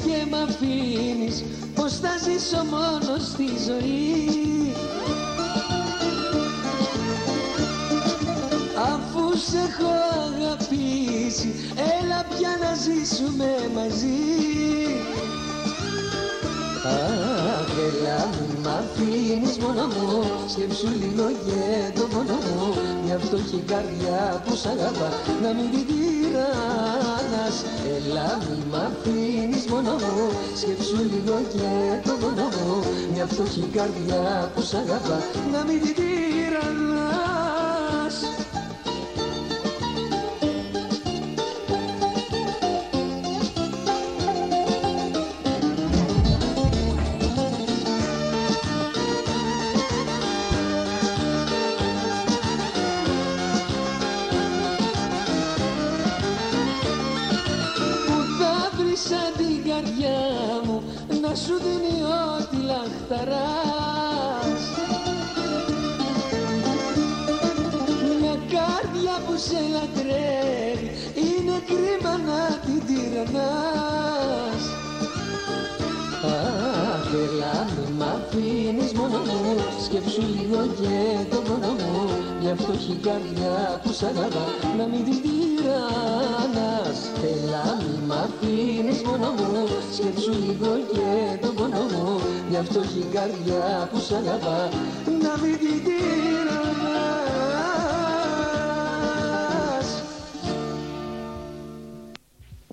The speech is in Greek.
και μ' αφήνεις Πώς θα ζήσω μόνος στη ζωή. Αφού σε έχω αγαπήσει Έλα πια να ζήσουμε μαζί. Αχ, έλα μη μ' αφήνεις μόνο μου Σκέψου λίγο και το μόνο μου. Μια φτωχή καρδιά που σ' αγαπά Να μην την τυράς αφήνεις μόνο μου. Σκέψου λίγο και το μόνο μου. Μια φτωχή καρδιά που σ' αγαπά. Να μην την τυραννάς να σου δίνει ό,τι λαχταράς. Μια καρδιά που σε λατρεύει είναι κρίμα να την τυραννάς. Αχ, έλα μη μ' αφήνεις μόνο μου Σκέψου λίγο και το μόνο μου. Μια φτωχή καρδιά που σ' αγαπά Να μην την τυραννάς. Έλα μη μ' αφήνεις μόνο μου Σκέψου λίγο και το μόνο μου Μια φτωχή καρδιά που σ' αγαπά Να μην την τυραννάς